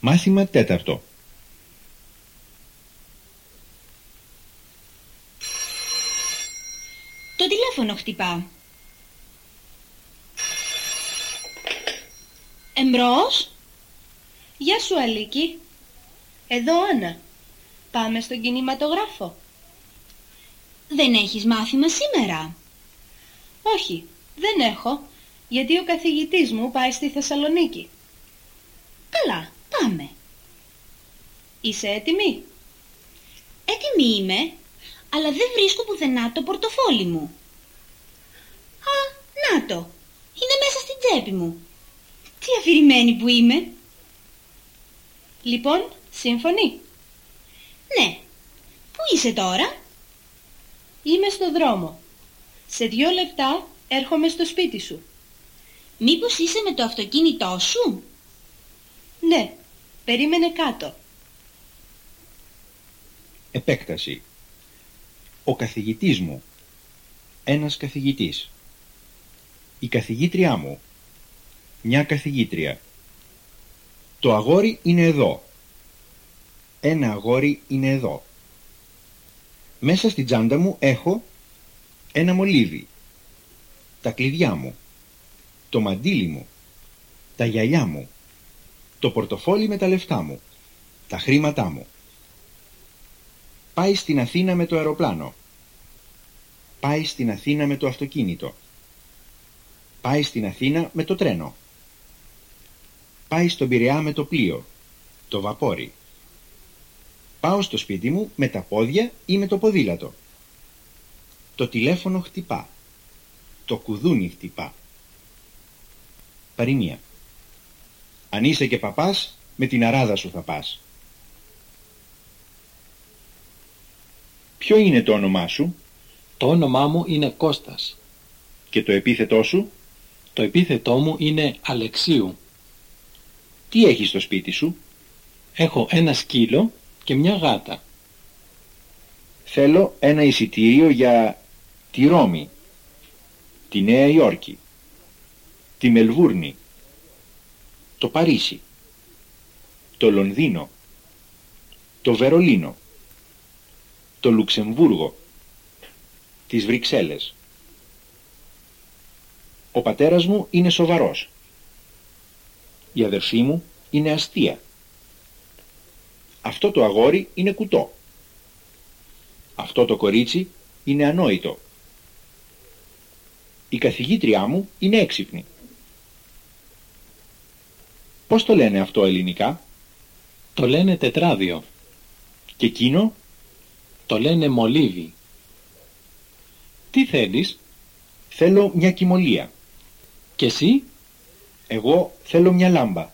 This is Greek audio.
Μάθημα τέταρτο. Το τηλέφωνο χτυπά. Εμπρός. Γεια σου Αλίκη. Εδώ Άννα. Πάμε στον κινηματογράφο. Δεν έχεις μάθημα σήμερα; Όχι, δεν έχω, γιατί ο καθηγητής μου πάει στη Θεσσαλονίκη. Καλά, πάμε. Είσαι έτοιμη; Έτοιμη είμαι, αλλά δεν βρίσκω πουθενά το πορτοφόλι μου. Α, να το, είναι μέσα στην τσέπη μου. Τι αφηρημένη που είμαι. Λοιπόν, σύμφωνη. Ναι. Πού είσαι τώρα; Είμαι στο δρόμο. Σε δυο λεπτά έρχομαι στο σπίτι σου. Μήπως είσαι με το αυτοκίνητό σου; Ναι, περίμενε κάτω. Επέκταση. Ο καθηγητής μου. Ένας καθηγητής. Η καθηγήτριά μου. Μια καθηγήτρια. Το αγόρι είναι εδώ. Ένα αγόρι είναι εδώ. Μέσα στην τσάντα μου έχω ένα μολύβι. Τα κλειδιά μου. Το μαντίλι μου. Τα γυαλιά μου. Το πορτοφόλι με τα λεφτά μου. Τα χρήματά μου. Πάει στην Αθήνα με το αεροπλάνο. Πάει στην Αθήνα με το αυτοκίνητο. Πάει στην Αθήνα με το τρένο. Πάει στον Πειραιά με το πλοίο. Το βαπόρι. Πάω στο σπίτι μου με τα πόδια ή με το ποδήλατο. Το τηλέφωνο χτυπά. Το κουδούνι χτυπά. Παροιμία. Αν είσαι και παπάς, με την αράδα σου θα πας. Ποιο είναι το όνομά σου; Το όνομά μου είναι Κώστας. και το επίθετό σου, Το επίθετό μου είναι Αλεξίου. τι έχεις στο σπίτι σου; Έχω ένα σκύλο και μια γάτα. Θέλω ένα εισιτήριο για τη Ρώμη, τη Νέα Υόρκη, τη Μελβούρνη, το Παρίσι, το Λονδίνο, το Βερολίνο, το Λουξεμβούργο, τις Βρυξέλλες. Ο πατέρας μου είναι σοβαρός. Η αδερφή μου είναι αστεία. Αυτό το αγόρι είναι κουτό. Αυτό το κορίτσι είναι ανόητο. Η καθηγήτριά μου είναι έξυπνη. Πώς το λένε αυτό ελληνικά; Το λένε τετράδιο. και εκείνο; Το λένε μολύβι. Τι θέλεις; Θέλω μια κοιμωλία. και εσύ; Εγώ θέλω μια λάμπα.